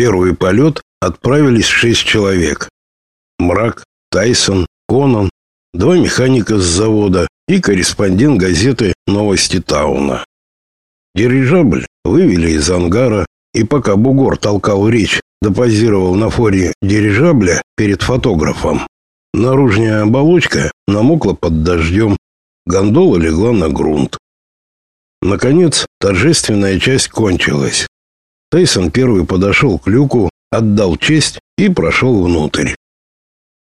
первый полет отправились шесть человек. Мрак, Тайсон, Конан, два механика с завода и корреспондент газеты «Новости Тауна». Дирижабль вывели из ангара, и пока бугор толкал речь, допозировал на форе дирижабля перед фотографом. Наружная оболочка намокла под дождем, гондола легла на грунт. Наконец, торжественная часть кончилась. Тейсон первый подошел к люку, отдал честь и прошел внутрь.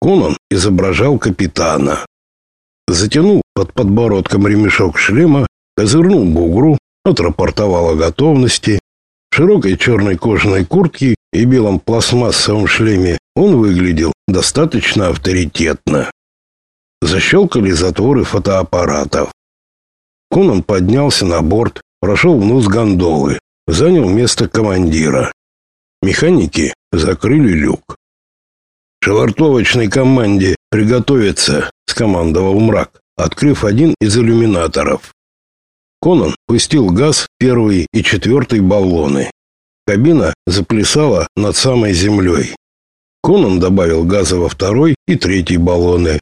Конан изображал капитана. Затянул под подбородком ремешок шлема, козырнул бугру, отрапортовал о готовности. В широкой черной кожаной куртке и белом пластмассовом шлеме он выглядел достаточно авторитетно. Защелкали затворы фотоаппаратов. Конан поднялся на борт, прошел вниз гондолы, занял место командира. Механики закрыли люк. «Швартовочной команде приготовиться», — скомандовал мрак, открыв один из иллюминаторов. Конан пустил газ в первый и четвертый баллоны. Кабина заплясала над самой землей. Конан добавил газа во второй и третий баллоны.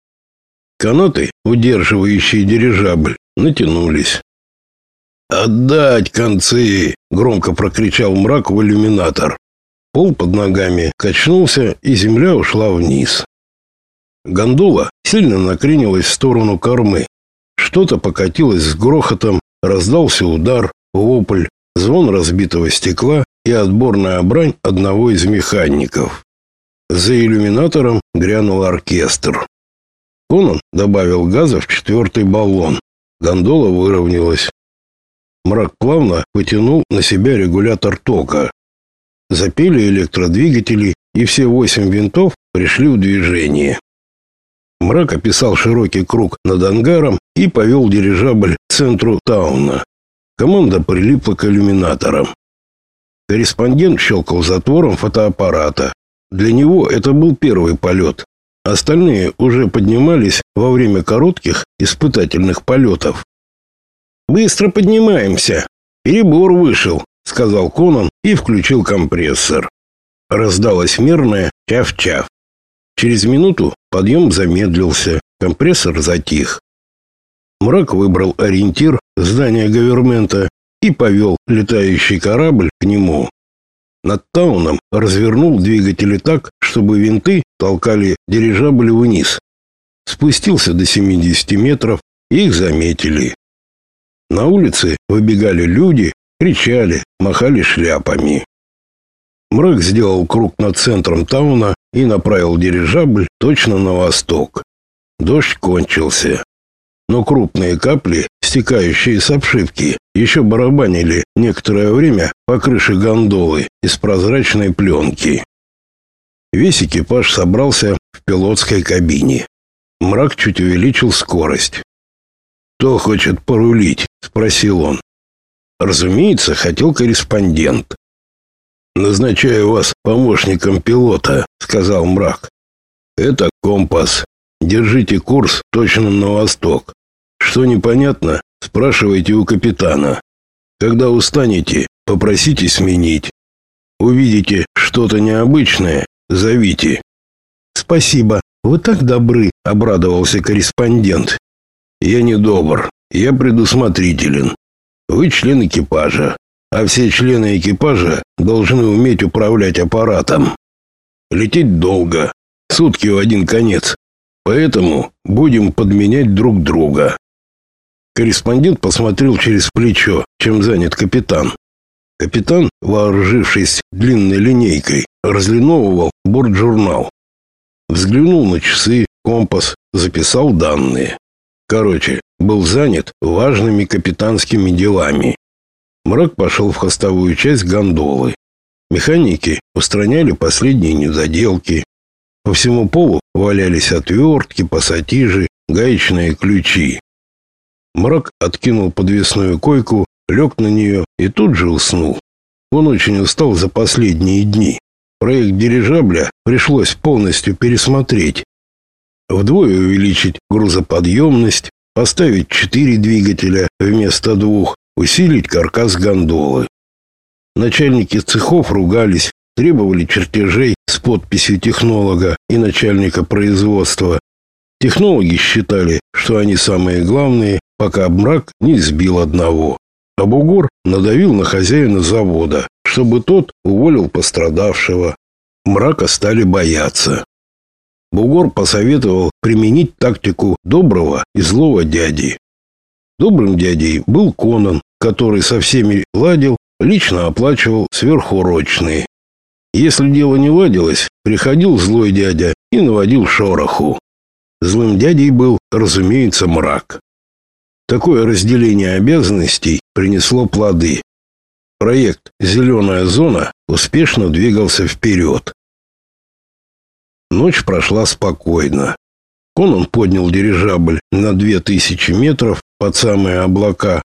Канаты, удерживающие дирижабль, натянулись. «Отдать концы!» — громко прокричал мрак в иллюминатор. Пол под ногами качнулся, и земля ушла вниз. Гондола сильно накренилась в сторону кормы. Что-то покатилось с грохотом, раздался удар, вопль, звон разбитого стекла и отборная брань одного из механиков. За иллюминатором грянул оркестр. Конан добавил газа в четвертый баллон. Гондола выровнялась. Мрак плавно потянул на себя регулятор тока. Запели электродвигатели, и все восемь винтов пришли в движение. Мрак описал широкий круг над ангаром и повел дирижабль к центру тауна. Команда прилипла к иллюминаторам. Корреспондент щелкал затвором фотоаппарата. Для него это был первый полет. Остальные уже поднимались во время коротких испытательных полетов. «Быстро поднимаемся. Перебор вышел», — сказал Конан и включил компрессор. Раздалось мерное чав-чав. Через минуту подъем замедлился, компрессор затих. Мрак выбрал ориентир здания говермента и повел летающий корабль к нему. Над Тауном развернул двигатели так, чтобы винты толкали дирижабль вниз. Спустился до 70 метров, и их заметили. На улице выбегали люди, кричали, махали шляпами. Мрак сделал круг над центром Тауна и направил дирижабль точно на восток. Дождь кончился но крупные капли, стекающие с обшивки, еще барабанили некоторое время по крыше гондолы из прозрачной пленки. Весь экипаж собрался в пилотской кабине. Мрак чуть увеличил скорость. «Кто хочет порулить?» — спросил он. Разумеется, хотел корреспондент. «Назначаю вас помощником пилота», — сказал мрак. «Это компас. Держите курс точно на восток. Что непонятно, спрашивайте у капитана. Когда устанете, попросите сменить. Увидите что-то необычное, зовите. Спасибо. Вы так добры, обрадовался корреспондент. Я не добр, я предусмотрителен. Вы член экипажа, а все члены экипажа должны уметь управлять аппаратом. Лететь долго, сутки в один конец. Поэтому будем подменять друг друга. Корреспондент посмотрел через плечо, чем занят капитан. Капитан, вооружившись длинной линейкой, разлиновывал бортжурнал. Взглянул на часы, компас, записал данные. Короче, был занят важными капитанскими делами. Мрак пошел в хостовую часть гондолы. Механики устраняли последние недоделки. По всему полу валялись отвертки, пассатижи, гаечные ключи. Мрак откинул подвесную койку, лег на нее и тут же уснул. Он очень устал за последние дни. Проект дирижабля пришлось полностью пересмотреть. Вдвое увеличить грузоподъемность, поставить четыре двигателя вместо двух, усилить каркас гондолы. Начальники цехов ругались, требовали чертежей с подписью технолога и начальника производства. Технологи считали, что они самые главные, пока мрак не сбил одного. А бугор надавил на хозяина завода, чтобы тот уволил пострадавшего. Мрака стали бояться. Бугор посоветовал применить тактику доброго и злого дяди. Добрым дядей был Конан, который со всеми ладил, лично оплачивал сверхурочные. Если дело не ладилось, приходил злой дядя и наводил шороху. Злым дядей был, разумеется, мрак. Такое разделение обязанностей принесло плоды. Проект «Зеленая зона» успешно двигался вперед. Ночь прошла спокойно. Конан поднял дирижабль на две тысячи метров под самые облака.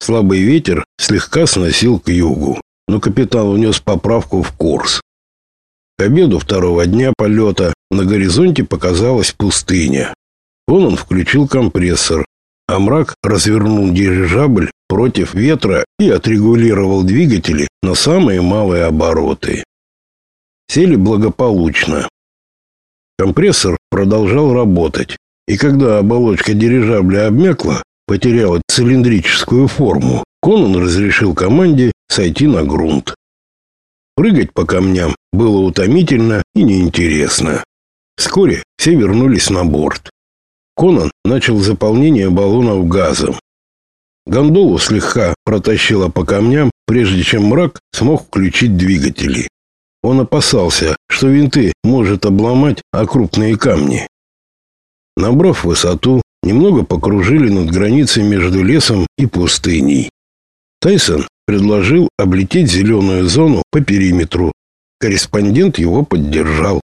Слабый ветер слегка сносил к югу, но капитан внес поправку в курс. К обеду второго дня полета на горизонте показалась пустыня. Конан включил компрессор, а мрак развернул дирижабль против ветра и отрегулировал двигатели на самые малые обороты. Сели благополучно. Компрессор продолжал работать, и когда оболочка дирижабля обмякла, потеряла цилиндрическую форму, Конан разрешил команде сойти на грунт. Прыгать по камням было утомительно и неинтересно. Вскоре все вернулись на борт. Конан начал заполнение баллонов газом. Гондолу слегка протащило по камням, прежде чем мрак смог включить двигатели. Он опасался, что винты может обломать о крупные камни. Набрав высоту, немного покружили над границей между лесом и пустыней. Тайсон предложил облететь зеленую зону по периметру. Корреспондент его поддержал.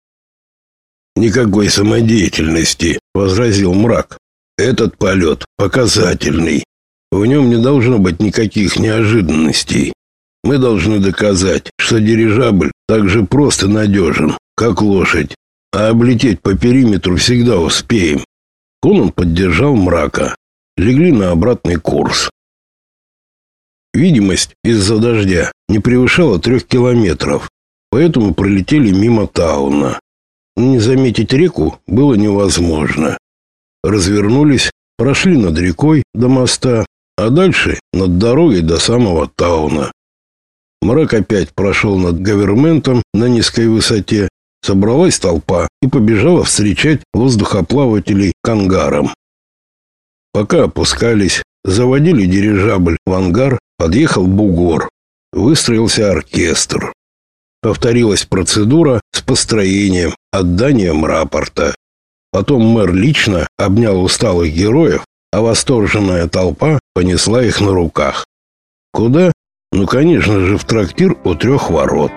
«Никакой самодеятельности», — возразил мрак. «Этот полет показательный. В нем не должно быть никаких неожиданностей. Мы должны доказать, что дирижабль так же просто надежен, как лошадь, а облететь по периметру всегда успеем. Конан поддержал мрака. Легли на обратный курс. Видимость из-за дождя не превышала трех километров, поэтому пролетели мимо Тауна. Не заметить реку было невозможно. Развернулись, прошли над рекой до моста, а дальше над дорогой до самого Тауна. Мрак опять прошел над гаверментом на низкой высоте. Собралась толпа и побежала встречать воздухоплавателей к ангарам. Пока опускались, заводили дирижабль в ангар, подъехал бугор. Выстроился оркестр. Повторилась процедура с построением, отданием рапорта. Потом мэр лично обнял усталых героев, а восторженная толпа понесла их на руках. Куда? Ну, конечно же, в трактир у трех ворот.